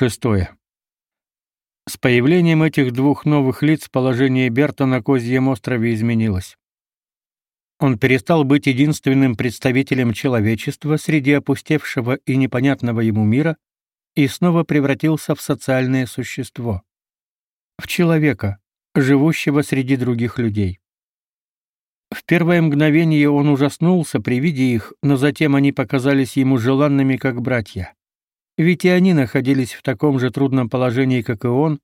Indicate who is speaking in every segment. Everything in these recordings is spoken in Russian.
Speaker 1: Шестое. С появлением этих двух новых лиц положение Берта на Козьем острове изменилось. Он перестал быть единственным представителем человечества среди опустевшего и непонятного ему мира и снова превратился в социальное существо. В человека, живущего среди других людей. В первое мгновение он ужаснулся при виде их, но затем они показались ему желанными как братья. Ведь и они находились в таком же трудном положении, как и он,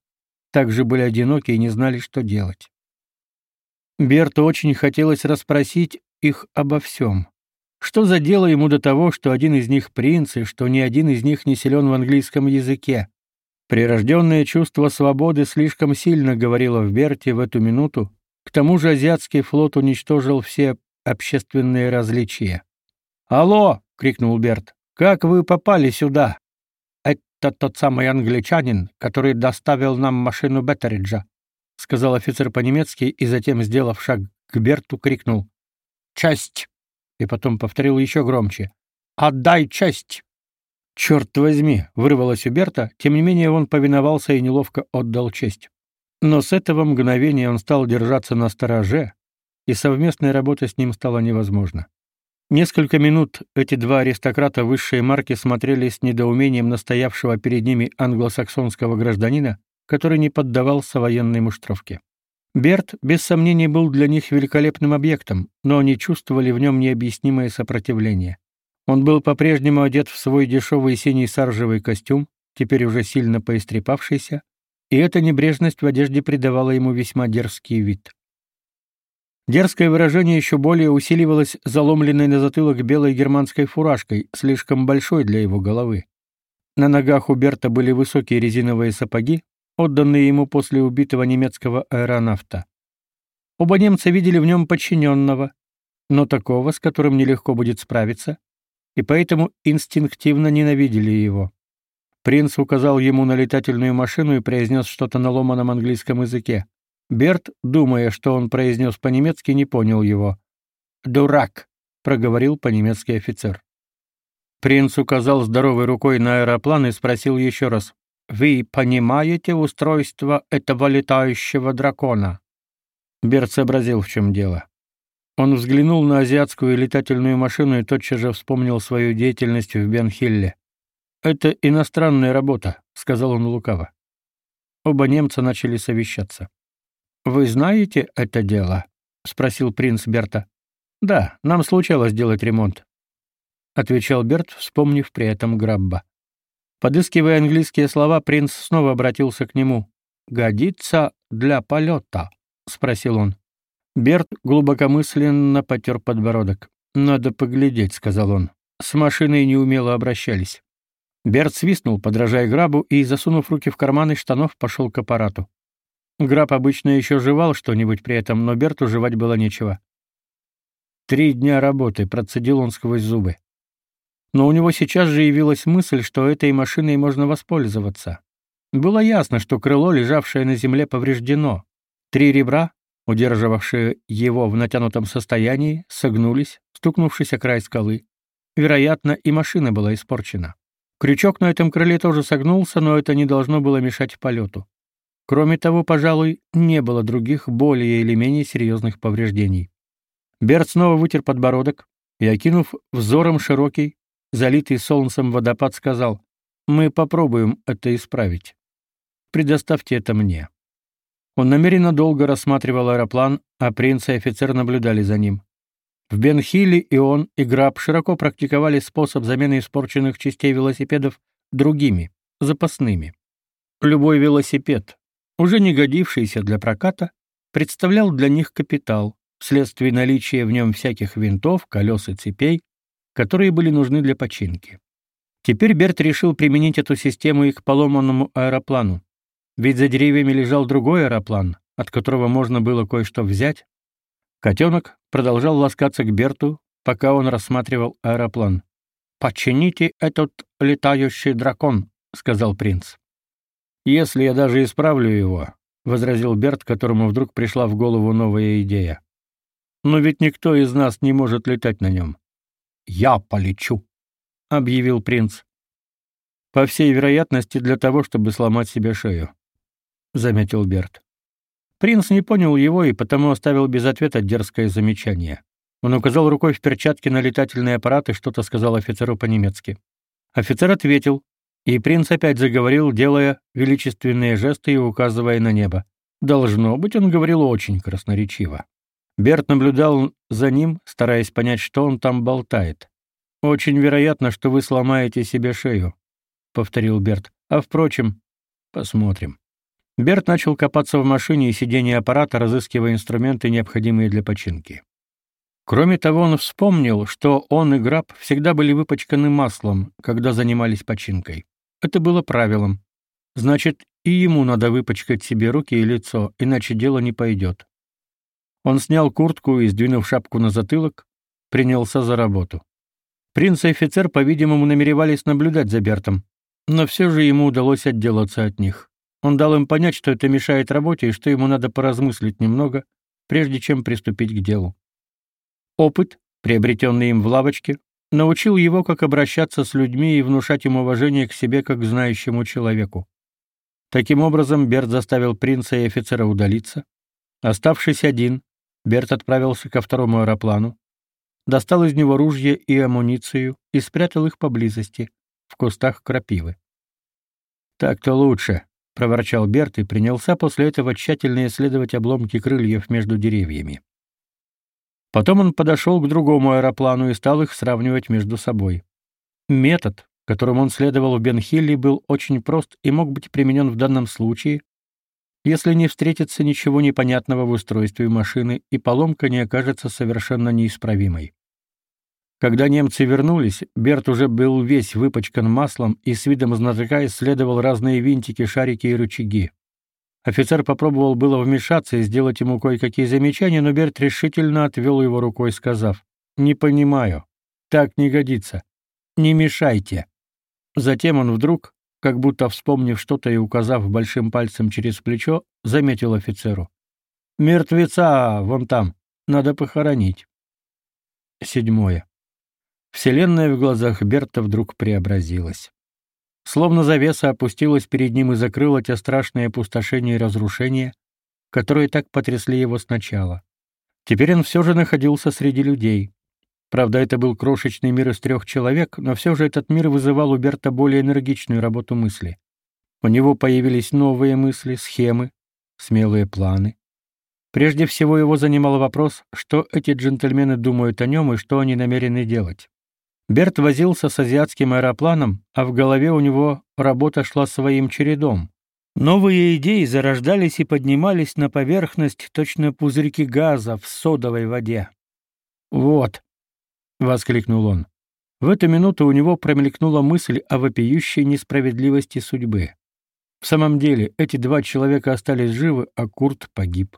Speaker 1: также были одиноки и не знали, что делать. Берту очень хотелось расспросить их обо всем. Что за дело ему до того, что один из них принц, и что ни один из них не силен в английском языке? Прирожденное чувство свободы слишком сильно говорило в Берте в эту минуту, к тому же азиатский флот уничтожил все общественные различия. «Алло!» — крикнул Берт. «Как вы попали сюда?» «Это тот самый англичанин, который доставил нам машину Беттериджа», — сказал офицер по-немецки и затем, сделав шаг к Берту, крикнул. «Честь!» и потом повторил еще громче. «Отдай честь!» «Черт возьми!» — вырвалось у Берта, тем не менее он повиновался и неловко отдал честь. Но с этого мгновения он стал держаться на стороже, и совместная работа с ним стала невозможна. Несколько минут эти два аристократа высшей марки смотрели с недоумением на стоявшего перед ними англосаксонского гражданина, который не поддавался военной муштровке. Берт, без сомнений, был для них великолепным объектом, но они чувствовали в нем необъяснимое сопротивление. Он был по-прежнему одет в свой дешевый синий саржевый костюм, теперь уже сильно поистрепавшийся, и эта небрежность в одежде придавала ему весьма дерзкий вид. Дерзкое выражение еще более усиливалось заломленной на затылок белой германской фуражкой, слишком большой для его головы. На ногах у Берта были высокие резиновые сапоги, отданные ему после убитого немецкого аэронавта. Оба немца видели в нем подчиненного, но такого, с которым нелегко будет справиться, и поэтому инстинктивно ненавидели его. Принц указал ему на летательную машину и произнес что-то на ломаном английском языке. Берт, думая, что он произнес по-немецки, не понял его. «Дурак!» — проговорил по-немецки офицер. Принц указал здоровой рукой на аэроплан и спросил еще раз. «Вы понимаете устройство этого летающего дракона?» Берт сообразил, в чем дело. Он взглянул на азиатскую летательную машину и тотчас же вспомнил свою деятельность в Бенхилле. «Это иностранная работа», — сказал он лукаво. Оба немца начали совещаться. «Вы знаете это дело?» — спросил принц Берта. «Да, нам случалось делать ремонт», — отвечал Берт, вспомнив при этом Грабба. Подыскивая английские слова, принц снова обратился к нему. «Годится для полета?» — спросил он. Берт глубокомысленно потер подбородок. «Надо поглядеть», — сказал он. «С машиной неумело обращались». Берт свистнул, подражая грабу, и, засунув руки в карманы штанов, пошел к аппарату. Граб обычно еще жевал что-нибудь при этом, но Берту жевать было нечего. Три дня работы, процедил он сквозь зубы. Но у него сейчас же явилась мысль, что этой машиной можно воспользоваться. Было ясно, что крыло, лежавшее на земле, повреждено. Три ребра, удерживавшие его в натянутом состоянии, согнулись, стукнувшись о край скалы. Вероятно, и машина была испорчена. Крючок на этом крыле тоже согнулся, но это не должно было мешать полету. Кроме того, пожалуй, не было других более или менее серьезных повреждений. Берт снова вытер подбородок и, окинув взором широкий, залитый солнцем водопад, сказал, «Мы попробуем это исправить. Предоставьте это мне». Он намеренно долго рассматривал аэроплан, а принц и офицер наблюдали за ним. В Бенхилле и он, и Граб широко практиковали способ замены испорченных частей велосипедов другими, запасными. Любой велосипед, уже не годившийся для проката, представлял для них капитал, вследствие наличия в нем всяких винтов, колес и цепей, которые были нужны для починки. Теперь Берт решил применить эту систему и к поломанному аэроплану. Ведь за деревьями лежал другой аэроплан, от которого можно было кое-что взять, Котенок продолжал ласкаться к Берту, пока он рассматривал аэроплан. «Почините этот летающий дракон», — сказал принц. «Если я даже исправлю его», — возразил Берт, которому вдруг пришла в голову новая идея. «Но ведь никто из нас не может летать на нем». «Я полечу», — объявил принц. По всей вероятности, для того, чтобы сломать себе шею, заметил Берт. Принц не понял его и потому оставил без ответа дерзкое замечание. Он указал рукой в перчатке на летательный аппарат и что-то сказал офицеру по-немецки. Офицер ответил, и принц опять заговорил, делая величественные жесты и указывая на небо. Должно быть, он говорил очень красноречиво. Берт наблюдал за ним, стараясь понять, что он там болтает. Очень вероятно, что вы сломаете себе шею, повторил Берт. А впрочем, посмотрим. Берт начал копаться в машине и сиденье аппарата, разыскивая инструменты, необходимые для починки. Кроме того, он вспомнил, что он и Граб всегда были выпачканы маслом, когда занимались починкой. Это было правилом. Значит, и ему надо выпачкать себе руки и лицо, иначе дело не пойдет. Он снял куртку и, сдвинув шапку на затылок, принялся за работу. Принц и офицер, по-видимому, намеревались наблюдать за Бертом, но все же ему удалось отделаться от них. Он дал им понять, что это мешает работе и что ему надо поразмыслить немного, прежде чем приступить к делу. Опыт, приобретенный им в лавочке, научил его, как обращаться с людьми и внушать им уважение к себе как к знающему человеку. Таким образом, Берт заставил принца и офицера удалиться. Оставшись один, Берт отправился ко второму аэроплану, достал из него ружье и амуницию и спрятал их поблизости, в кустах крапивы. «Так-то лучше», — проворчал Берт и принялся после этого тщательно исследовать обломки крыльев между деревьями. Потом он подошел к другому аэроплану и стал их сравнивать между собой. Метод, которым он следовал в Бенхилле, был очень прост и мог быть применен в данном случае, если не встретится ничего непонятного в устройстве машины и поломка не окажется совершенно неисправимой. Когда немцы вернулись, Берт уже был весь выпачкан маслом и с видом знатока исследовал разные винтики, шарики и рычаги. Офицер попробовал было вмешаться и сделать ему кое-какие замечания, но Берт решительно отвел его рукой, сказав: "Не понимаю. Так не годится. Не мешайте". Затем он вдруг, как будто вспомнив что-то и указав большим пальцем через плечо, заметил офицеру: "Мертвеца вон там надо похоронить". Седьмое. Вселенная в глазах Берта вдруг преобразилась. Словно завеса опустилась перед ним и закрыла те страшные опустошения и разрушения, которые так потрясли его сначала. Теперь он все же находился среди людей. Правда, это был крошечный мир из трех человек, но все же этот мир вызывал у Берта более энергичную работу мысли. У него появились новые мысли, схемы, смелые планы. Прежде всего его занимал вопрос, что эти джентльмены думают о нем и что они намерены делать. Берт возился с азиатским аэропланом, а в голове у него работа шла своим чередом. Новые идеи зарождались и поднимались на поверхность точно пузырьки газа в содовой воде. «Вот!» — воскликнул он. В эту минуту у него промелькнула мысль о вопиющей несправедливости судьбы. В самом деле, эти два человека остались живы, а Курт погиб.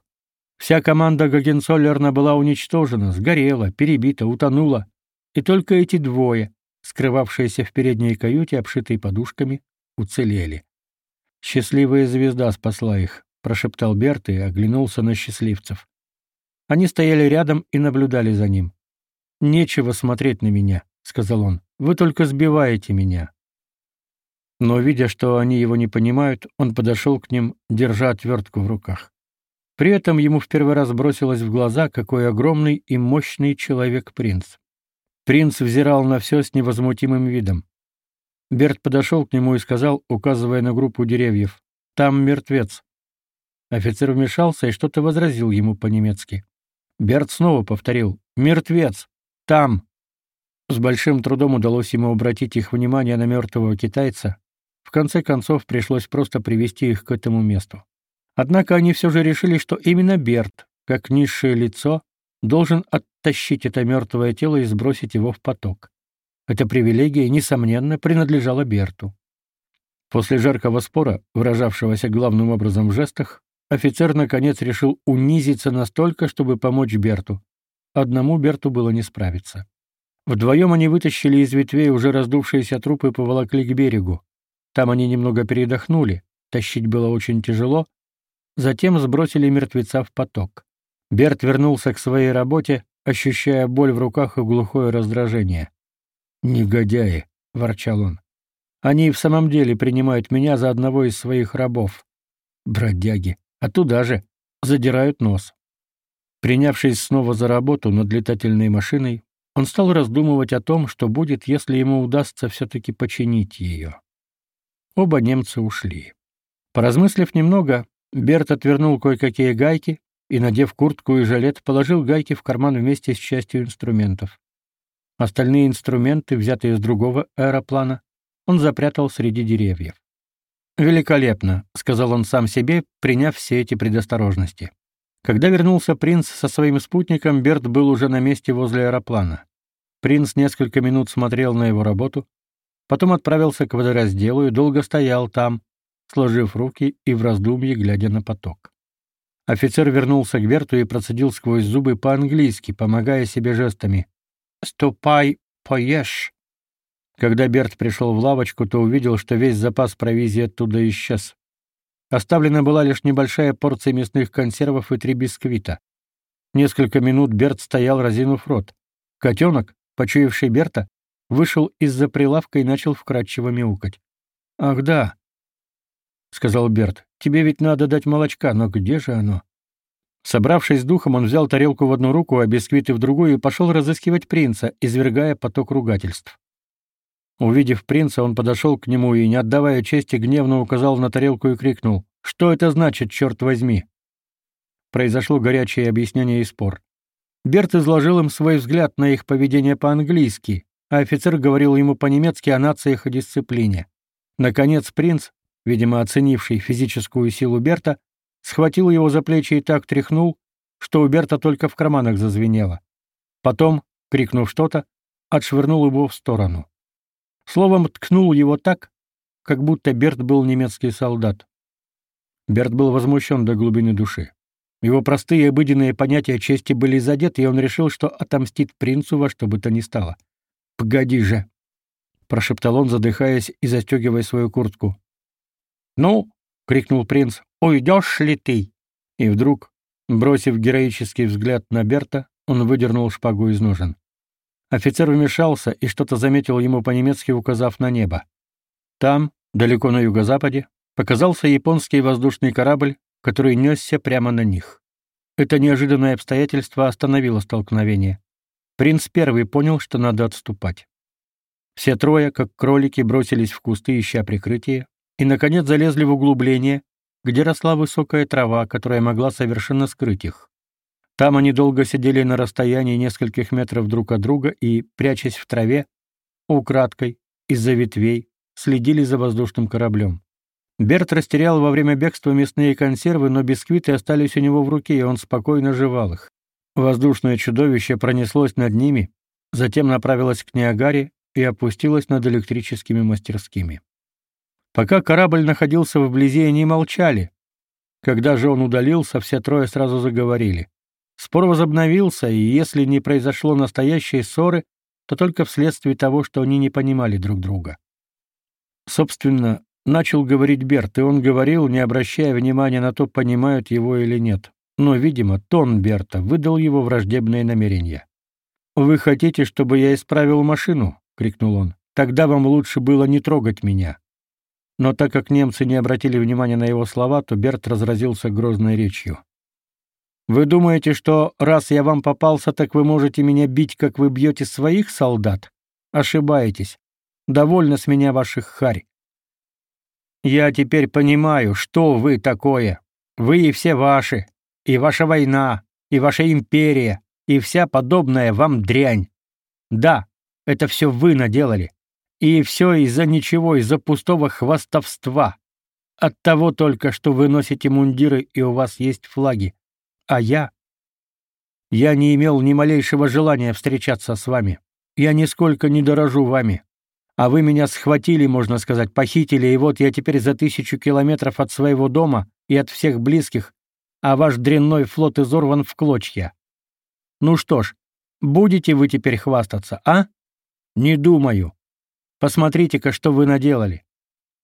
Speaker 1: Вся команда Гагенцоллерна была уничтожена, сгорела, перебита, утонула, и только эти двое, скрывавшиеся в передней каюте, обшитой подушками, уцелели. Счастливая звезда спасла их, прошептал Берт и оглянулся на счастливцев. Они стояли рядом и наблюдали за ним. Нечего смотреть на меня, сказал он. Вы только сбиваете меня. Но видя, что они его не понимают, он подошел к ним, держа отвертку в руках. При этом ему в первый раз бросилось в глаза, какой огромный и мощный человек принц. Принц взирал на все с невозмутимым видом. Берт подошел к нему и сказал, указывая на группу деревьев: "Там мертвец". Офицер вмешался и что-то возразил ему по-немецки. Берт снова повторил: "Мертвец! Там!" С большим трудом удалось ему обратить их внимание на мертвого китайца. В конце концов пришлось просто привести их к этому месту. Однако они все же решили, что именно Берт, как низшее лицо, должен оттащить это мертвое тело и сбросить его в поток. Эта привилегия, несомненно, принадлежала Берту. После жаркого спора, выражавшегося главным образом в жестах, офицер наконец решил унизиться настолько, чтобы помочь Берту. Одному Берту было не справиться. Вдвоем они вытащили из ветвей уже раздувшиеся трупы и поволокли к берегу. Там они немного передохнули, тащить было очень тяжело, затем сбросили мертвеца в поток. Берт вернулся к своей работе, ощущая боль в руках и глухое раздражение. «Негодяи!» — ворчал он. Они в самом деле принимают меня за одного из своих рабов. Бродяги. А туда же задирают нос. Принявшись снова за работу над летательной машиной, он стал раздумывать о том, что будет, если ему удастся все-таки починить ее. Оба немца ушли. Поразмыслив немного, Берт отвернул кое-какие гайки и, надев куртку и жилет, положил гайки в карман вместе с частью инструментов. Остальные инструменты, взятые из другого аэроплана, он запрятал среди деревьев. «Великолепно», — сказал он сам себе, приняв все эти предосторожности. Когда вернулся принц со своим спутником, Берт был уже на месте возле аэроплана. Принц несколько минут смотрел на его работу, потом отправился к водоразделу и долго стоял там, сложив руки и в раздумье глядя на поток. Офицер вернулся к Берту и процедил сквозь зубы по-английски, помогая себе жестами. «Ступай, поешь!» Когда Берт пришел в лавочку, то увидел, что весь запас провизии оттуда исчез. Оставлена была лишь небольшая порция мясных консервов и три бисквита. Несколько минут Берт стоял, разинув рот. Котенок, почуявший Берта, вышел из-за прилавка и начал вкрадчиво мяукать. «Ах да», — сказал Берт, — «тебе ведь надо дать молочка, но где же оно?» Собравшись с духом, он взял тарелку в одну руку, а бисквиты в другую и пошел разыскивать принца, извергая поток ругательств. Увидев принца, он подошел к нему и, не отдавая чести, гневно указал на тарелку и крикнул «Что это значит, черт возьми?» Произошло горячее объяснение и спор. Берт изложил им свой взгляд на их поведение по-английски, а офицер говорил ему по-немецки о нациях и дисциплине. Наконец принц, видимо, оценивший физическую силу Берта, схватил его за плечи и так тряхнул, что у Берта только в карманах зазвенело. Потом, крикнув что-то, отшвырнул его в сторону. Словом, ткнул его так, как будто Берт был немецкий солдат. Берт был возмущен до глубины души. Его простые обыденные понятия чести были задеты, и он решил, что отомстит принцу во что бы то ни стало. «Погоди же!» — прошептал он, задыхаясь и застегивая свою куртку. «Ну!» — крикнул принц. «Уйдешь ли ты?» И вдруг, бросив героический взгляд на Берта, он выдернул шпагу из ножен. Офицер вмешался и что-то заметил ему по-немецки, указав на небо. Там, далеко на юго-западе, показался японский воздушный корабль, который несся прямо на них. Это неожиданное обстоятельство остановило столкновение. Принц первый понял, что надо отступать. Все трое, как кролики, бросились в кусты, ища прикрытие, и, наконец, залезли в углубление, где росла высокая трава, которая могла совершенно скрыть их. Там они долго сидели на расстоянии нескольких метров друг от друга и, прячась в траве, украдкой, из-за ветвей, следили за воздушным кораблем. Берт растерял во время бегства мясные консервы, но бисквиты остались у него в руке, и он спокойно жевал их. Воздушное чудовище пронеслось над ними, затем направилось к Ниагаре и опустилось над электрическими мастерскими. Пока корабль находился вблизи, они молчали. Когда же он удалился, все трое сразу заговорили. Спор возобновился, и если не произошло настоящей ссоры, то только вследствие того, что они не понимали друг друга. Собственно, начал говорить Берт, и он говорил, не обращая внимания на то, понимают его или нет. Но, видимо, тон Берта выдал его враждебные намерения. «Вы хотите, чтобы я исправил машину?» — крикнул он. «Тогда вам лучше было не трогать меня». Но так как немцы не обратили внимания на его слова, то Берт разразился грозной речью. Вы думаете, что раз я вам попался, так вы можете меня бить, как вы бьете своих солдат? Ошибаетесь. Довольно с меня ваших харь. Я теперь понимаю, что вы такое. Вы и все ваши, и ваша война, и ваша империя, и вся подобная вам дрянь. Да, это все вы наделали. И все из-за ничего, из-за пустого хвастовства. От того только, что вы носите мундиры и у вас есть флаги. А я? Я не имел ни малейшего желания встречаться с вами. Я нисколько не дорожу вами. А вы меня схватили, можно сказать, похитили, и вот я теперь за тысячу километров от своего дома и от всех близких, а ваш дрянной флот изорван в клочья. Ну что ж, будете вы теперь хвастаться, а? Не думаю. Посмотрите-ка, что вы наделали.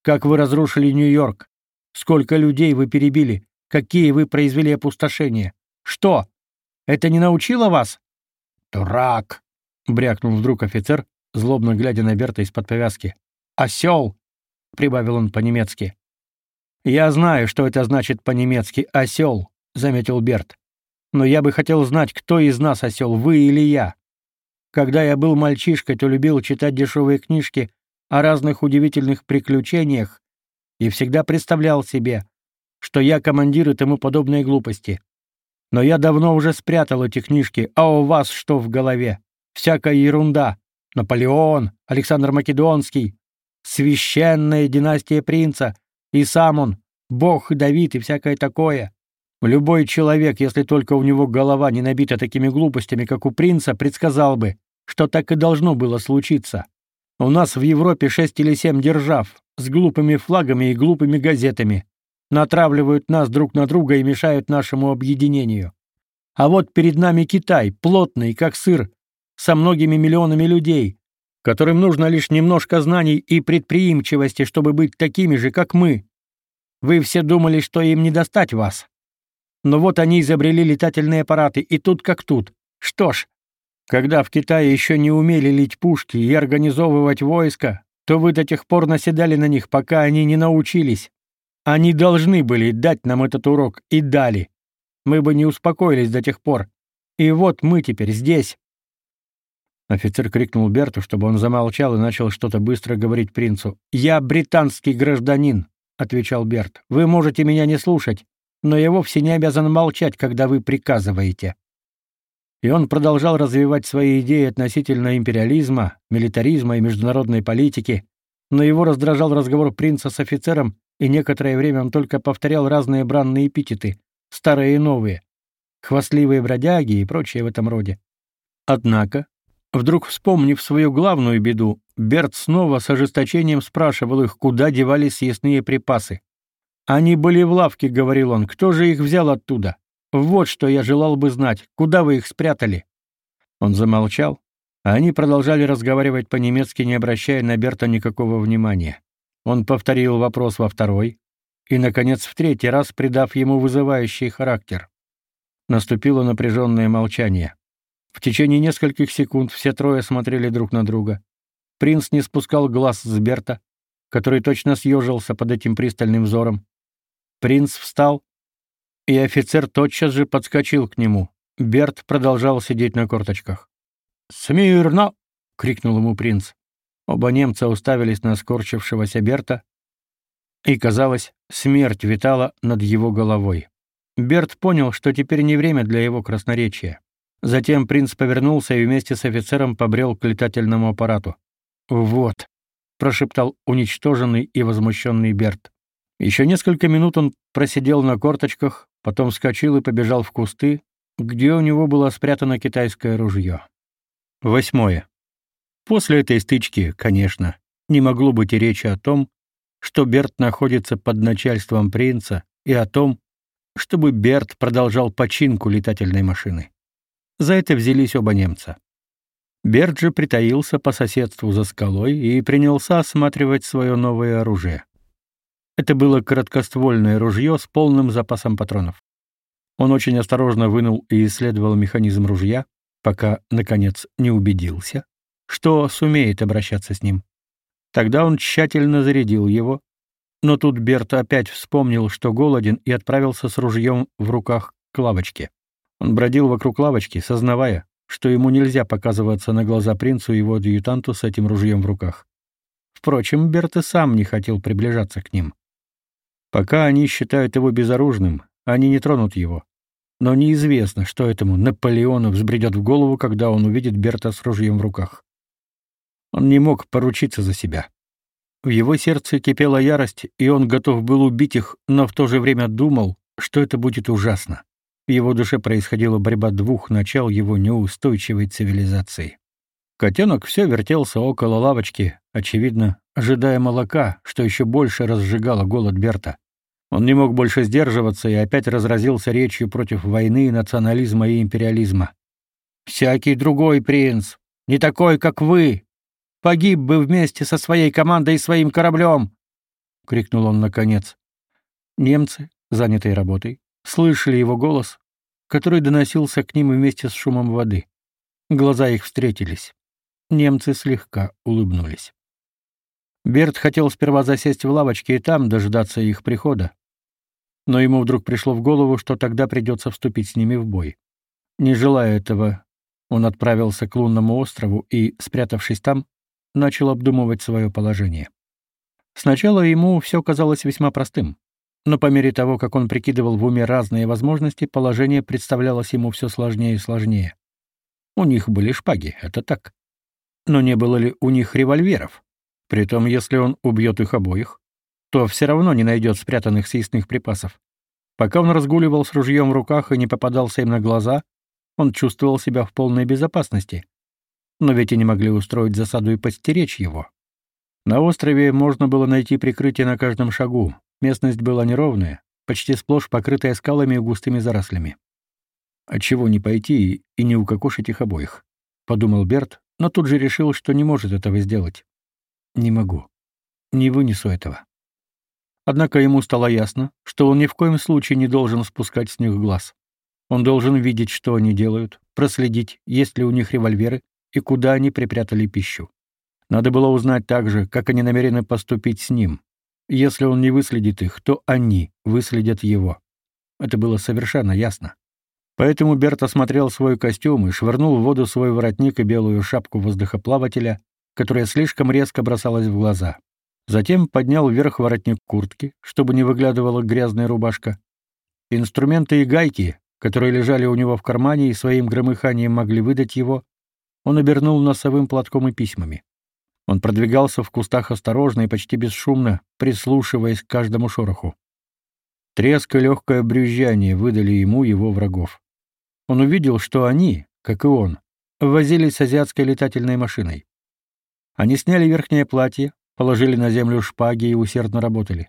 Speaker 1: Как вы разрушили Нью-Йорк. Сколько людей вы перебили. Какие вы произвели опустошения? Что? Это не научило вас? Дурак, брякнул вдруг офицер, злобно глядя на Берта из-под повязки. Осел! прибавил он по-немецки. Я знаю, что это значит по-немецки «осел», — заметил Берт. Но я бы хотел знать, кто из нас осел, вы или я. Когда я был мальчишкой, то любил читать дешевые книжки о разных удивительных приключениях и всегда представлял себе, что я командир и тому подобные глупости. Но я давно уже спрятал эти книжки, а у вас что в голове? Всякая ерунда. Наполеон, Александр Македонский, священная династия принца, и сам он, бог Давид и всякое такое. Любой человек, если только у него голова не набита такими глупостями, как у принца, предсказал бы, что так и должно было случиться. У нас в Европе шесть или семь держав с глупыми флагами и глупыми газетами натравливают нас друг на друга и мешают нашему объединению. А вот перед нами Китай, плотный, как сыр, со многими миллионами людей, которым нужно лишь немножко знаний и предприимчивости, чтобы быть такими же, как мы. Вы все думали, что им не достать вас. Но вот они изобрели летательные аппараты, и тут как тут. Что ж, когда в Китае еще не умели лить пушки и организовывать войска, то вы до тех пор наседали на них, пока они не научились. Они должны были дать нам этот урок и дали. Мы бы не успокоились до тех пор. И вот мы теперь здесь. Офицер крикнул Берту, чтобы он замолчал и начал что-то быстро говорить принцу. «Я британский гражданин», — отвечал Берт. «Вы можете меня не слушать, но я вовсе не обязан молчать, когда вы приказываете». И он продолжал развивать свои идеи относительно империализма, милитаризма и международной политики, но его раздражал разговор принца с офицером, и некоторое время он только повторял разные бранные эпитеты, старые и новые, хвастливые бродяги и прочее в этом роде. Однако, вдруг вспомнив свою главную беду, Берт снова с ожесточением спрашивал их, куда девались съестные припасы. «Они были в лавке», — говорил он, — «кто же их взял оттуда? Вот что я желал бы знать, куда вы их спрятали?» Он замолчал, а они продолжали разговаривать по-немецки, не обращая на Берта никакого внимания. Он повторил вопрос во второй и, наконец, в третий раз, придав ему вызывающий характер. Наступило напряженное молчание. В течение нескольких секунд все трое смотрели друг на друга. Принц не спускал глаз с Берта, который точно съежился под этим пристальным взором. Принц встал, и офицер тотчас же подскочил к нему. Берт продолжал сидеть на корточках. «Смирно!» — крикнул ему принц. Оба немца уставились на скорчившегося Берта, и, казалось, смерть витала над его головой. Берт понял, что теперь не время для его красноречия. Затем принц повернулся и вместе с офицером побрел к летательному аппарату. «Вот», — прошептал уничтоженный и возмущенный Берт. Еще несколько минут он просидел на корточках, потом вскочил и побежал в кусты, где у него было спрятано китайское ружье. Восьмое. После этой стычки, конечно, не могло быть и речи о том, что Берт находится под начальством принца, и о том, чтобы Берт продолжал починку летательной машины. За это взялись оба немца. Берт же притаился по соседству за скалой и принялся осматривать свое новое оружие. Это было короткоствольное ружье с полным запасом патронов. Он очень осторожно вынул и исследовал механизм ружья, пока, наконец, не убедился, что сумеет обращаться с ним. Тогда он тщательно зарядил его, но тут Берт опять вспомнил, что голоден, и отправился с ружьем в руках к лавочке. Он бродил вокруг лавочки, сознавая, что ему нельзя показываться на глаза принцу и его адъютанту с этим ружьем в руках. Впрочем, Берт и сам не хотел приближаться к ним. Пока они считают его безоружным, они не тронут его. Но неизвестно, что этому Наполеону взбредет в голову, когда он увидит Берта с ружьем в руках. Он не мог поручиться за себя. В его сердце кипела ярость, и он готов был убить их, но в то же время думал, что это будет ужасно. В его душе происходила борьба двух начал его неустойчивой цивилизации. Котенок все вертелся около лавочки, очевидно, ожидая молока, что еще больше разжигало голод Берта. Он не мог больше сдерживаться и опять разразился речью против войны, национализма и империализма. «Всякий другой принц, не такой, как вы, погиб бы вместе со своей командой и своим кораблем!» — крикнул он наконец. Немцы, занятые работой, слышали его голос, который доносился к ним вместе с шумом воды. Глаза их встретились. Немцы слегка улыбнулись. Берт хотел сперва засесть в лавочке и там дождаться их прихода. Но ему вдруг пришло в голову, что тогда придется вступить с ними в бой. Не желая этого, он отправился к лунному острову и, спрятавшись там, начал обдумывать свое положение. Сначала ему все казалось весьма простым, но по мере того, как он прикидывал в уме разные возможности, положение представлялось ему все сложнее и сложнее. У них были шпаги, это так. Но не было ли у них револьверов? Притом, если он убьет их обоих, то все равно не найдет спрятанных съестных припасов. Пока он разгуливал с ружьем в руках и не попадался им на глаза, он чувствовал себя в полной безопасности. Но ведь и не могли устроить засаду и подстеречь его. На острове можно было найти прикрытие на каждом шагу. Местность была неровная, почти сплошь покрытая скалами и густыми зарослями. «Отчего не пойти и не укокошить их обоих?» — подумал Берт, но тут же решил, что не может этого сделать. «Не могу. Не вынесу этого». Однако ему стало ясно, что он ни в коем случае не должен спускать с них глаз. Он должен видеть, что они делают, проследить, есть ли у них револьверы и куда они припрятали пищу. Надо было узнать также, как они намерены поступить с ним. Если он не выследит их, то они выследят его. Это было совершенно ясно. Поэтому Берт осмотрел свой костюм и швырнул в воду свой воротник и белую шапку воздухоплавателя, которая слишком резко бросалась в глаза. Затем поднял вверх воротник куртки, чтобы не выглядывала грязная рубашка. Инструменты и гайки, которые лежали у него в кармане и своим громыханием могли выдать его, он обернул носовым платком и письмами. Он продвигался в кустах осторожно и почти бесшумно, прислушиваясь к каждому шороху. Треск и легкое брюзжание выдали ему его врагов. Он увидел, что они, как и он, возились с азиатской летательной машиной. Они сняли верхнее платье, положили на землю шпаги и усердно работали.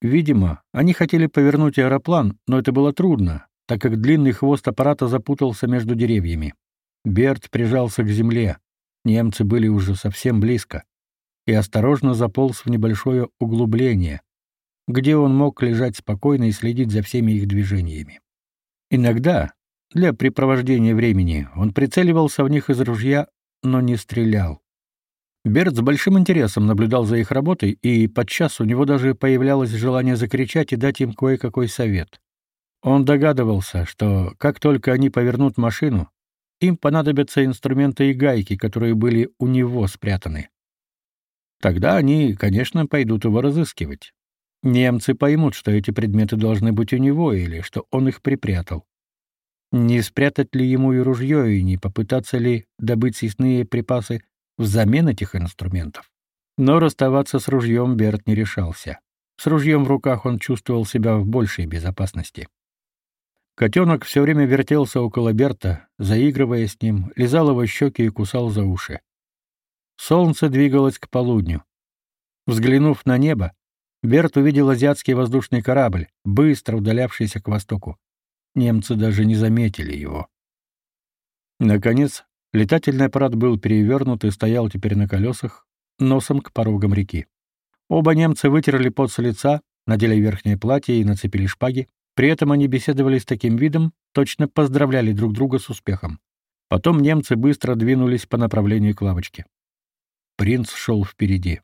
Speaker 1: Видимо, они хотели повернуть аэроплан, но это было трудно, так как длинный хвост аппарата запутался между деревьями. Берт прижался к земле. Немцы были уже совсем близко и осторожно заполз в небольшое углубление, где он мог лежать спокойно и следить за всеми их движениями. Иногда, для препровождения времени, он прицеливался в них из ружья, но не стрелял. Берт с большим интересом наблюдал за их работой, и подчас у него даже появлялось желание закричать и дать им кое-какой совет. Он догадывался, что как только они повернут машину, им понадобятся инструменты и гайки, которые были у него спрятаны. Тогда они, конечно, пойдут его разыскивать. Немцы поймут, что эти предметы должны быть у него или что он их припрятал. Не спрятать ли ему и ружье, и не попытаться ли добыть съестные припасы взамен этих инструментов? Но расставаться с ружьем Берт не решался. С ружьем в руках он чувствовал себя в большей безопасности. Котенок все время вертелся около Берта, заигрывая с ним, лизал его щеки и кусал за уши. Солнце двигалось к полудню. Взглянув на небо, Берт увидел азиатский воздушный корабль, быстро удалявшийся к востоку. Немцы даже не заметили его. Наконец, летательный аппарат был перевернут и стоял теперь на колесах, носом к порогам реки. Оба немца вытерли пот с лица, надели верхнее платье и нацепили шпаги, при этом они беседовали с таким видом, точно поздравляли друг друга с успехом. Потом немцы быстро двинулись по направлению к лавочке. Принц шел впереди.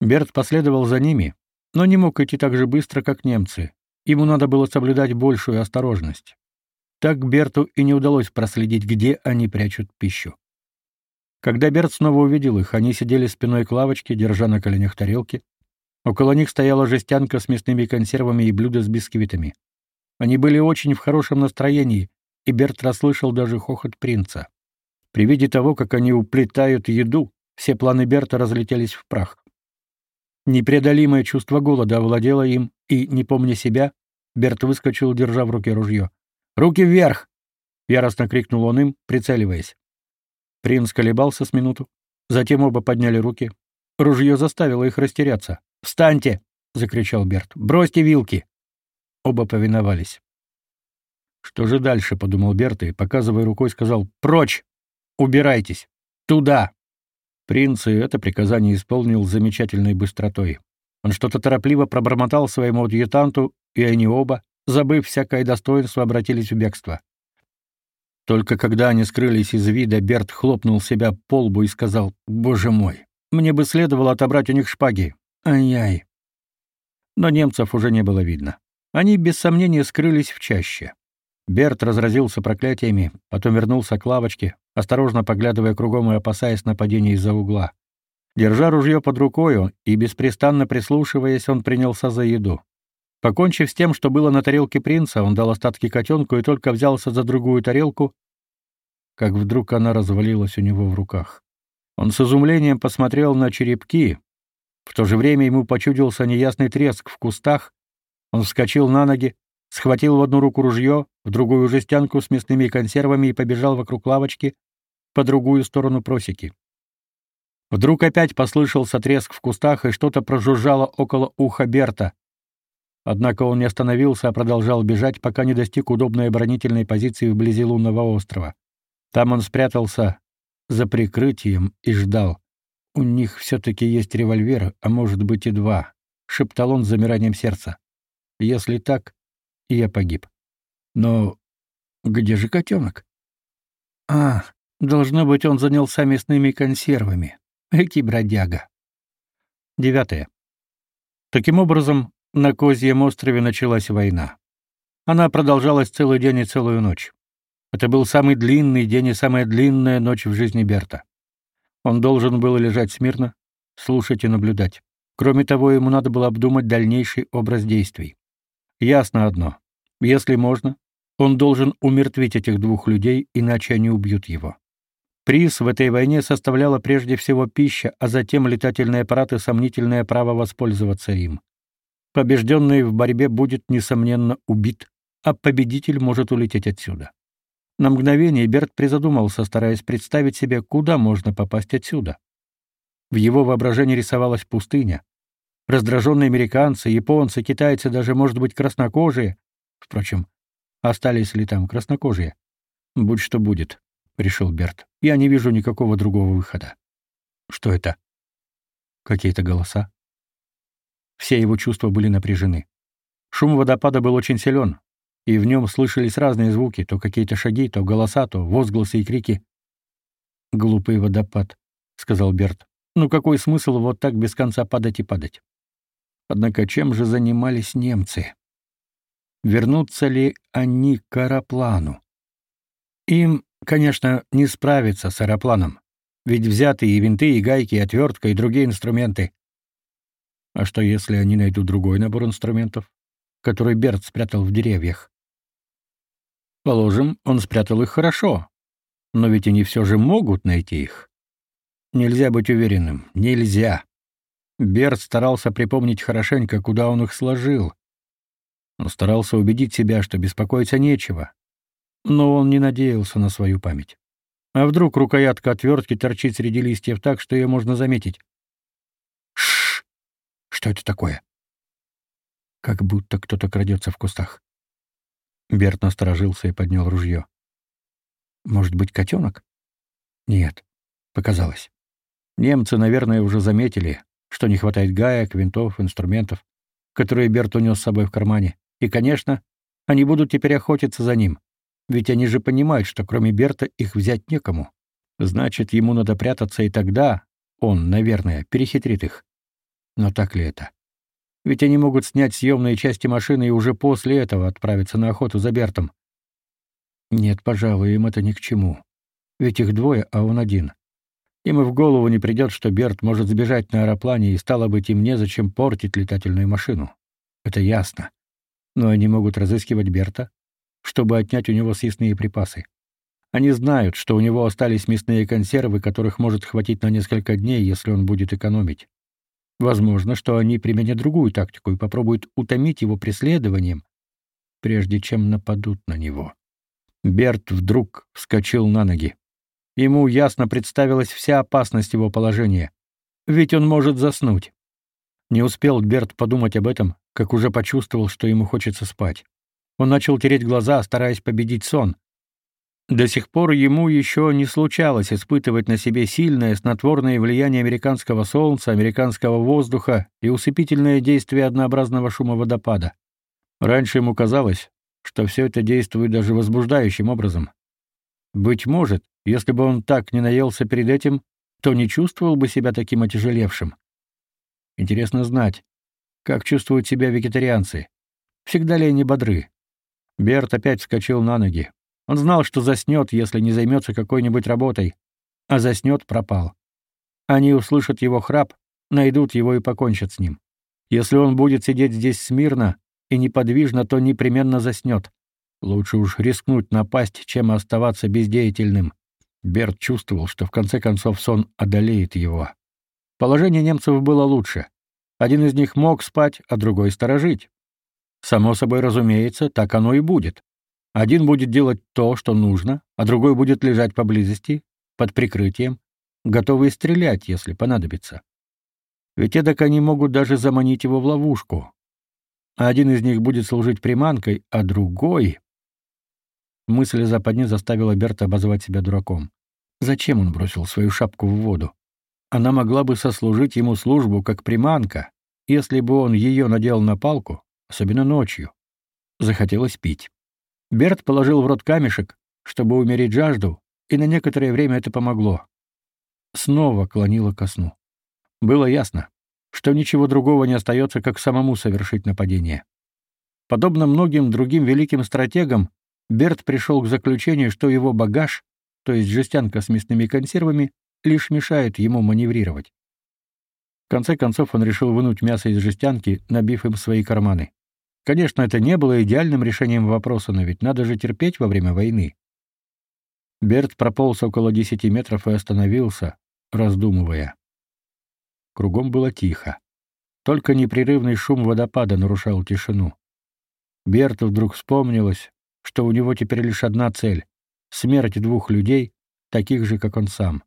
Speaker 1: Берт последовал за ними, но не мог идти так же быстро, как немцы. Ему надо было соблюдать большую осторожность. Так Берту и не удалось проследить, где они прячут пищу. Когда Берт снова увидел их, они сидели спиной к лавочке, держа на коленях тарелки. Около них стояла жестянка с мясными консервами и блюдо с бисквитами. Они были очень в хорошем настроении, и Берт расслышал даже хохот принца. При виде того, как они уплетают еду, все планы Берта разлетелись в прах. Непреодолимое чувство голода овладело им, и, не помня себя, Берт выскочил, держа в руке ружье. «Руки вверх!» — яростно крикнул он им, прицеливаясь. Принц колебался с минуту, затем оба подняли руки. Ружье заставило их растеряться. «Встаньте!» — закричал Берт. «Бросьте вилки!» Оба повиновались. «Что же дальше?» — подумал Берт и, показывая рукой, сказал «Прочь! Убирайтесь! Туда!» Принц и это приказание исполнил с замечательной быстротой. Он что-то торопливо пробормотал своему адъютанту, и они оба, забыв всякое достоинство, обратились в бегство. Только когда они скрылись из вида, Берт хлопнул себя по лбу и сказал «Боже мой! Мне бы следовало отобрать у них шпаги. Ай-яй. Но немцев уже не было видно. Они без сомнения скрылись в чаще. Берт разразился проклятиями, потом вернулся к лавочке, осторожно поглядывая кругом и опасаясь нападения из-за угла. Держа ружье под рукою и беспрестанно прислушиваясь, он принялся за еду. Покончив с тем, что было на тарелке принца, он дал остатки котенку и только взялся за другую тарелку, как вдруг она развалилась у него в руках. Он с изумлением посмотрел на черепки. В то же время ему почудился неясный треск в кустах. Он вскочил на ноги, схватил в одну руку ружье, в другую жестянку с мясными консервами и побежал вокруг лавочки по другую сторону просеки. Вдруг опять послышался треск в кустах, и что-то прожужжало около уха Берта. Однако он не остановился, а продолжал бежать, пока не достиг удобной оборонительной позиции вблизи лунного острова. Там он спрятался за прикрытием и ждал. У них все-таки есть револьвер, а может быть и два, шептал он с замиранием сердца. Если так, я погиб. Но где же котенок? А, должно быть, он занялся мясными консервами. Эки бродяга. Девятое. Таким образом, на Козьем острове началась война. Она продолжалась целый день и целую ночь. Это был самый длинный день и самая длинная ночь в жизни Берта. Он должен был лежать смирно, слушать и наблюдать. Кроме того, ему надо было обдумать дальнейший образ действий. Ясно одно. Если можно, он должен умертвить этих двух людей, иначе они убьют его. Приз в этой войне составляла прежде всего пища, а затем летательные аппараты сомнительное право воспользоваться им. Побежденный в борьбе будет, несомненно, убит, а победитель может улететь отсюда. На мгновение Берт призадумался, стараясь представить себе, куда можно попасть отсюда. В его воображении рисовалась пустыня. Раздраженные американцы, японцы, китайцы, даже, может быть, краснокожие. Впрочем, остались ли там краснокожие? Будь что будет, — решил Берт. Я не вижу никакого другого выхода. Что это? Какие-то голоса. Все его чувства были напряжены. Шум водопада был очень силен, и в нем слышались разные звуки, то какие-то шаги, то голоса, то возгласы и крики. «Глупый водопад», — сказал Берт. «Ну какой смысл вот так без конца падать и падать?» Однако чем же занимались немцы? Вернутся ли они к аэроплану? Им, конечно, не справиться с аэропланом, ведь взяты и винты, и гайки, и отвертка, и другие инструменты. А что, если они найдут другой набор инструментов, который Берт спрятал в деревьях? Положим, он спрятал их хорошо. Но ведь они все же могут найти их. Нельзя быть уверенным. Нельзя. Берт старался припомнить хорошенько, куда он их сложил. Он старался убедить себя, что беспокоиться нечего. Но он не надеялся на свою память. А вдруг рукоятка отвертки торчит среди листьев так, что ее можно заметить? Что это такое? Как будто кто-то крадется в кустах. Берт насторожился и поднял ружье. Может быть, котенок? Нет, показалось. Немцы, наверное, уже заметили, что не хватает гаек, винтов, инструментов, которые Берт унес с собой в кармане. И, конечно, они будут теперь охотиться за ним. Ведь они же понимают, что кроме Берта их взять некому. Значит, ему надо прятаться, и тогда он, наверное, перехитрит их. Но так ли это? Ведь они могут снять съемные части машины и уже после этого отправиться на охоту за Бертом. Нет, пожалуй, им это ни к чему. Ведь их двое, а он один. Им и в голову не придет, что Берт может сбежать на аэроплане, и стало быть, им незачем портить летательную машину. Это ясно. Но они могут разыскивать Берта, чтобы отнять у него съестные припасы. Они знают, что у него остались мясные консервы, которых может хватить на несколько дней, если он будет экономить. Возможно, что они применят другую тактику и попробуют утомить его преследованием, прежде чем нападут на него. Берт вдруг вскочил на ноги. Ему ясно представилась вся опасность его положения. Ведь он может заснуть. Не успел Берт подумать об этом, как уже почувствовал, что ему хочется спать. Он начал тереть глаза, стараясь победить сон. До сих пор ему еще не случалось испытывать на себе сильное снотворное влияние американского солнца, американского воздуха и усыпительное действие однообразного шума водопада. Раньше ему казалось, что все это действует даже возбуждающим образом. Быть может, если бы он так не наелся перед этим, то не чувствовал бы себя таким отяжелевшим. Интересно знать, как чувствуют себя вегетарианцы. Всегда ли они бодры? Берт опять вскочил на ноги. Он знал, что заснет, если не займется какой-нибудь работой, а заснет — пропал. Они услышат его храп, найдут его и покончат с ним. Если он будет сидеть здесь смирно и неподвижно, то непременно заснет. Лучше уж рискнуть напасть, чем оставаться бездеятельным. Берт чувствовал, что в конце концов сон одолеет его. Положение немцев было лучше. Один из них мог спать, а другой сторожить. Само собой разумеется, так оно и будет. Один будет делать то, что нужно, а другой будет лежать поблизости, под прикрытием, готовый стрелять, если понадобится. Ведь эдак они могут даже заманить его в ловушку. Один из них будет служить приманкой, а другой... Мысль о заставила Берта обозвать себя дураком. Зачем он бросил свою шапку в воду? Она могла бы сослужить ему службу как приманка, если бы он ее надел на палку, особенно ночью. Захотелось пить. Берт положил в рот камешек, чтобы умерить жажду, и на некоторое время это помогло. Снова клонило ко сну. Было ясно, что ничего другого не остается, как самому совершить нападение. Подобно многим другим великим стратегам, Берт пришел к заключению, что его багаж, то есть жестянка с мясными консервами, лишь мешает ему маневрировать. В конце концов он решил вынуть мясо из жестянки, набив им свои карманы. Конечно, это не было идеальным решением вопроса, но ведь надо же терпеть во время войны. Берт прополз около десяти метров и остановился, раздумывая. Кругом было тихо. Только непрерывный шум водопада нарушал тишину. Берту вдруг вспомнилось, что у него теперь лишь одна цель — смерть двух людей, таких же, как он сам.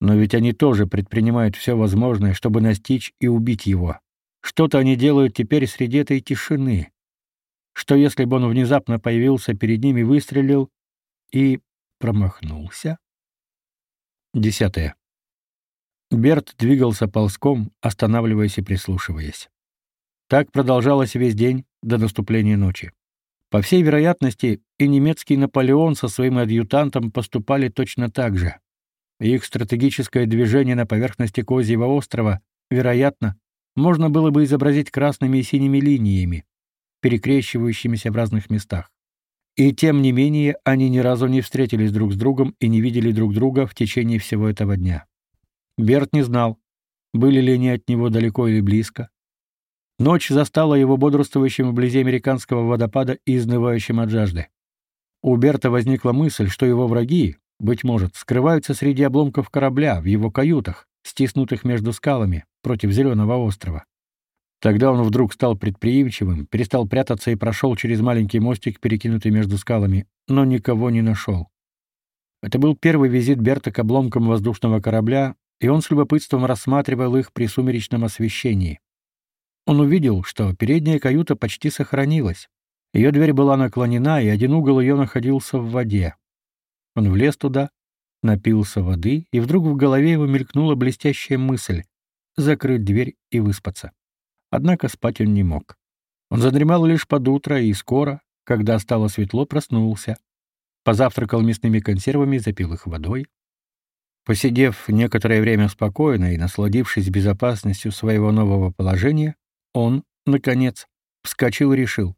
Speaker 1: Но ведь они тоже предпринимают все возможное, чтобы настичь и убить его. Что-то они делают теперь среди этой тишины. Что если бы он внезапно появился перед ними, выстрелил и промахнулся? Десятое. Берт двигался ползком, останавливаясь и прислушиваясь. Так продолжалось весь день до наступления ночи. По всей вероятности, и немецкий Наполеон со своим адъютантом поступали точно так же. Их стратегическое движение на поверхности Козьего острова, вероятно, можно было бы изобразить красными и синими линиями, перекрещивающимися в разных местах. И тем не менее, они ни разу не встретились друг с другом и не видели друг друга в течение всего этого дня. Берт не знал, были ли они от него далеко или близко. Ночь застала его бодрствующим вблизи американского водопада и изнывающим от жажды. У Берта возникла мысль, что его враги, быть может, скрываются среди обломков корабля в его каютах, стиснутых между скалами против зеленого острова. Тогда он вдруг стал предприимчивым, перестал прятаться и прошел через маленький мостик, перекинутый между скалами, но никого не нашел. Это был первый визит Берта к обломкам воздушного корабля, и он с любопытством рассматривал их при сумеречном освещении. Он увидел, что передняя каюта почти сохранилась. Ее дверь была наклонена, и один угол ее находился в воде. Он влез туда, напился воды, и вдруг в голове его мелькнула блестящая мысль — закрыть дверь и выспаться. Однако спать он не мог. Он задремал лишь под утро и скоро, когда стало светло, проснулся. Позавтракал мясными консервами, запил их водой. Посидев некоторое время спокойно и насладившись безопасностью своего нового положения, он, наконец, вскочил и решил.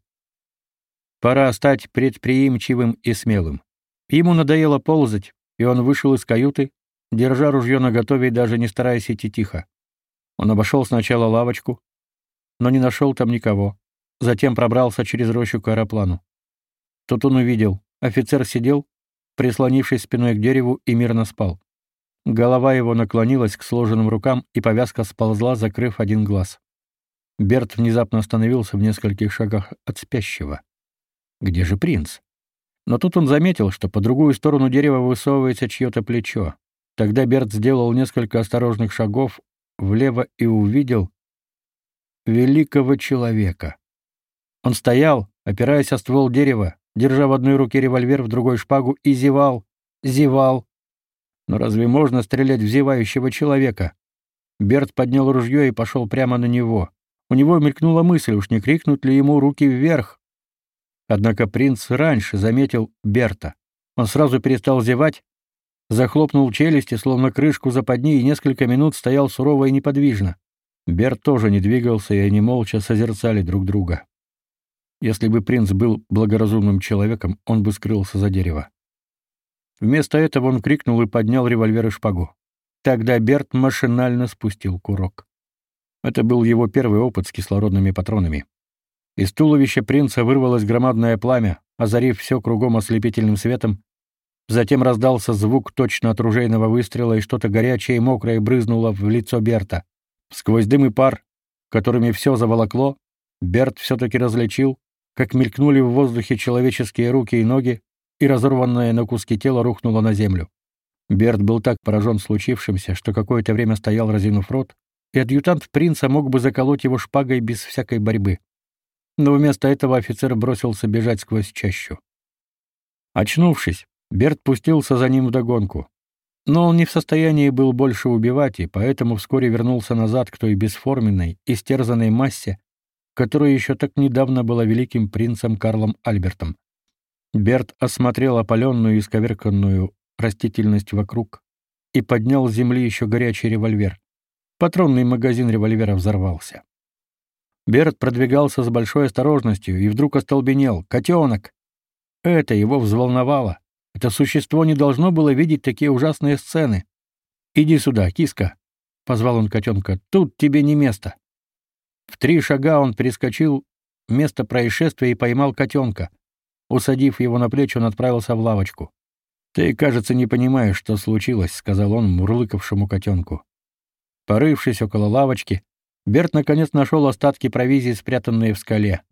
Speaker 1: Пора стать предприимчивым и смелым. Ему надоело ползать, и он вышел из каюты, держа ружье наготове и даже не стараясь идти тихо. Он обошел сначала лавочку, но не нашел там никого. Затем пробрался через рощу к аэроплану. Тут он увидел. Офицер сидел, прислонившись спиной к дереву, и мирно спал. Голова его наклонилась к сложенным рукам, и повязка сползла, закрыв один глаз. Берт внезапно остановился в нескольких шагах от спящего. Где же принц? Но тут он заметил, что по другую сторону дерева высовывается чье-то плечо. Тогда Берт сделал несколько осторожных шагов влево и увидел великого человека. Он стоял, опираясь о ствол дерева, держа в одной руке револьвер, в другой шпагу, и зевал, зевал, но разве можно стрелять в зевающего человека? Берт поднял ружье и пошел прямо на него. У него мелькнула мысль, уж не крикнут ли ему руки вверх. Однако принц раньше заметил Берта. Он сразу перестал зевать, захлопнул челюсти, словно крышку западни, и несколько минут стоял сурово и неподвижно. Берт тоже не двигался, и они молча созерцали друг друга. Если бы принц был благоразумным человеком, он бы скрылся за дерево. Вместо этого он крикнул и поднял револьвер и шпагу. Тогда Берт машинально спустил курок. Это был его первый опыт с кислородными патронами. Из туловища принца вырвалось громадное пламя, озарив все кругом ослепительным светом. Затем раздался звук точно от ружейного выстрела, и что-то горячее и мокрое брызнуло в лицо Берта. Сквозь дым и пар, которыми все заволокло, Берт все-таки различил, как мелькнули в воздухе человеческие руки и ноги, и разорванное на куски тело рухнуло на землю. Берт был так поражен случившимся, что какое-то время стоял разинув рот, и адъютант принца мог бы заколоть его шпагой без всякой борьбы. Но вместо этого офицер бросился бежать сквозь чащу. Очнувшись, Берт пустился за ним вдогонку. Но он не в состоянии был больше убивать, и поэтому вскоре вернулся назад к той бесформенной, истерзанной массе, которая еще так недавно была великим принцем Карлом Альбертом. Берт осмотрел опаленную и сковерканную растительность вокруг и поднял с земли еще горячий револьвер. Патронный магазин револьвера взорвался. Берт продвигался с большой осторожностью и вдруг остолбенел. «Котенок!» Это его взволновало. Это существо не должно было видеть такие ужасные сцены. «Иди сюда, киска!» — позвал он котенка. «Тут тебе не место!» В три шага он перескочил место происшествия и поймал котенка. Усадив его на плечи, он отправился в лавочку. «Ты, кажется, не понимаешь, что случилось», — сказал он мурлыкавшему котенку. Порывшись около лавочки, Берт наконец нашел остатки провизии, спрятанные в скале.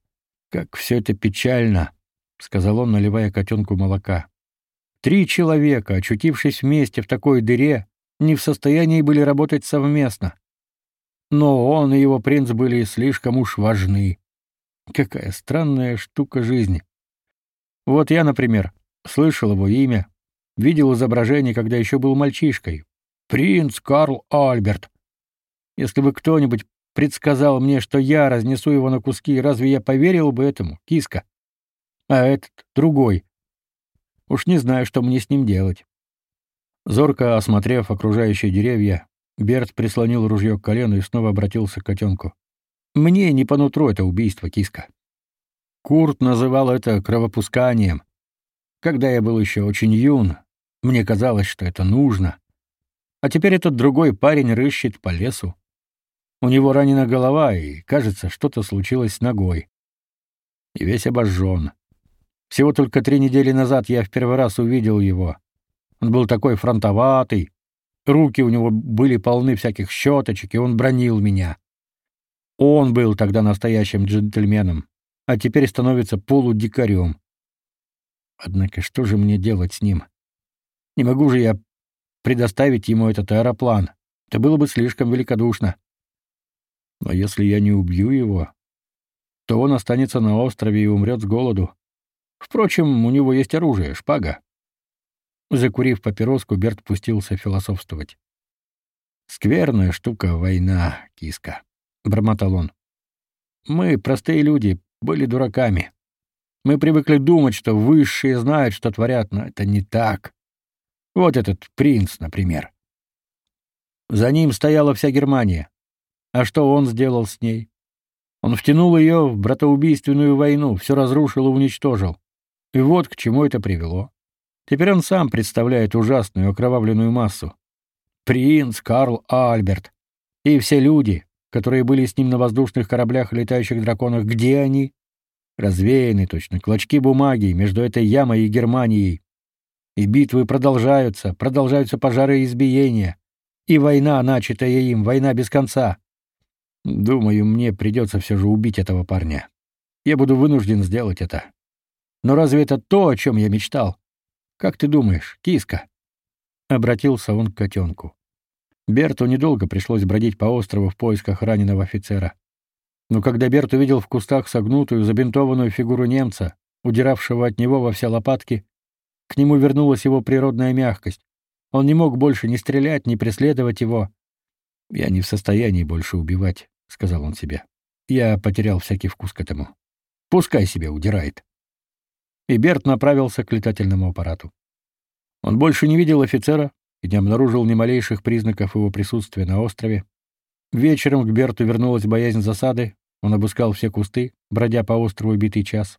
Speaker 1: «Как все это печально», — сказал он, наливая котенку молока. «Три человека, очутившись вместе в такой дыре, не в состоянии были работать совместно. Но он и его принц были слишком уж важны. Какая странная штука жизни. Вот я, например, слышал его имя, видел изображение, когда еще был мальчишкой. Принц Карл Альберт. Если бы кто-нибудь предсказал мне, что я разнесу его на куски, разве я поверил бы этому, киска? А этот другой. Уж не знаю, что мне с ним делать. Зорко осмотрев окружающие деревья, Берт прислонил ружье к колену и снова обратился к котенку. «Мне не по нутру это убийство, киска. Курт называл это кровопусканием. Когда я был еще очень юн, мне казалось, что это нужно. А теперь этот другой парень рыщет по лесу. У него ранена голова, и, кажется, что-то случилось с ногой. И весь обожжен. Всего только три недели назад я в первый раз увидел его. Он был такой фронтоватый, руки у него были полны всяких щеточек, и он бронил меня. Он был тогда настоящим джентльменом а теперь становится полудикарем. Однако что же мне делать с ним? Не могу же я предоставить ему этот аэроплан. Это было бы слишком великодушно. Но если я не убью его, то он останется на острове и умрет с голоду. Впрочем, у него есть оружие, шпага. Закурив папироску, Берт пустился философствовать. «Скверная штука война, киска», — бормотал он. «Мы, простые люди, были дураками. Мы привыкли думать, что высшие знают, что творят, но это не так. Вот этот принц, например. За ним стояла вся Германия. А что он сделал с ней? Он втянул ее в братоубийственную войну, все разрушил и уничтожил. И вот к чему это привело. Теперь он сам представляет ужасную окровавленную массу. Принц Карл Альберт и все люди, которые были с ним на воздушных кораблях и летающих драконах, где они? Развеяны точно клочки бумаги между этой ямой и Германией. И битвы продолжаются, продолжаются пожары и избиения. И война, начатая им, война без конца. Думаю, мне придется все же убить этого парня. Я буду вынужден сделать это. Но разве это то, о чем я мечтал? Как ты думаешь, киска? Обратился он к котенку. Берту недолго пришлось бродить по острову в поисках раненого офицера. Но когда Берт увидел в кустах согнутую, забинтованную фигуру немца, удиравшего от него во все лопатки, к нему вернулась его природная мягкость. Он не мог больше ни стрелять, ни преследовать его. «Я не в состоянии больше убивать», — сказал он себе. «Я потерял всякий вкус к этому. Пускай себе удирает». И Берт направился к летательному аппарату. Он больше не видел офицера и не обнаружил ни малейших признаков его присутствия на острове. Вечером к Берту вернулась боязнь засады, он обыскал все кусты, бродя по острову битый час.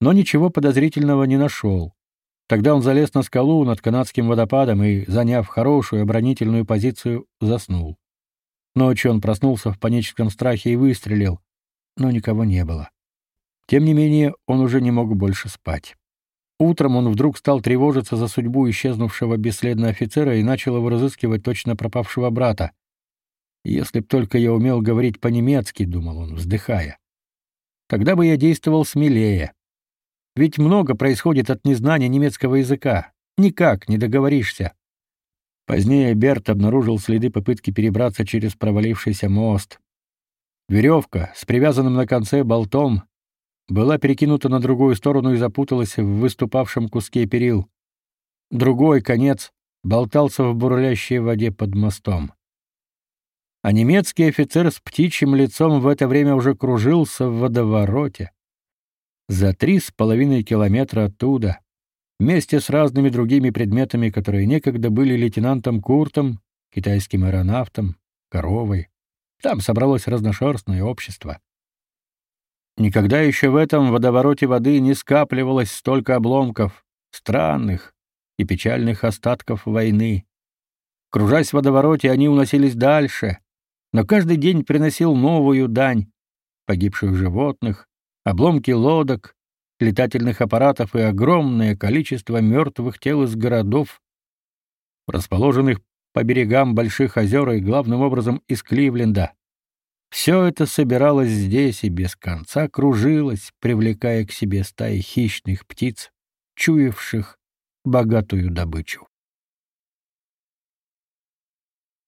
Speaker 1: Но ничего подозрительного не нашел. Тогда он залез на скалу над канадским водопадом и, заняв хорошую оборонительную позицию, заснул. Ночью он проснулся в паническом страхе и выстрелил, но никого не было. Тем не менее, он уже не мог больше спать. Утром он вдруг стал тревожиться за судьбу исчезнувшего бесследно офицера и начал его разыскивать точно пропавшего брата. Если б только я умел говорить по-немецки, думал он, вздыхая. Тогда бы я действовал смелее. Ведь много происходит от незнания немецкого языка. Никак не договоришься. Позднее Берт обнаружил следы попытки перебраться через провалившийся мост. Веревка с привязанным на конце болтом была перекинута на другую сторону и запуталась в выступавшем куске перил. Другой конец болтался в бурлящей воде под мостом. А немецкий офицер с птичьим лицом в это время уже кружился в водовороте. За три с половиной километра оттуда, вместе с разными другими предметами, которые некогда были лейтенантом Куртом, китайским аэронавтом, коровой. Там собралось разношерстное общество. Никогда еще в этом водовороте воды не скапливалось столько обломков, странных и печальных остатков войны. Кружась в водовороте, они уносились дальше, но каждый день приносил новую дань погибших животных, обломки лодок, летательных аппаратов и огромное количество мертвых тел из городов, расположенных по берегам больших озер и главным образом из Кливленда. Все это собиралось здесь и без конца кружилось, привлекая к себе стаи хищных птиц, чуявших богатую добычу.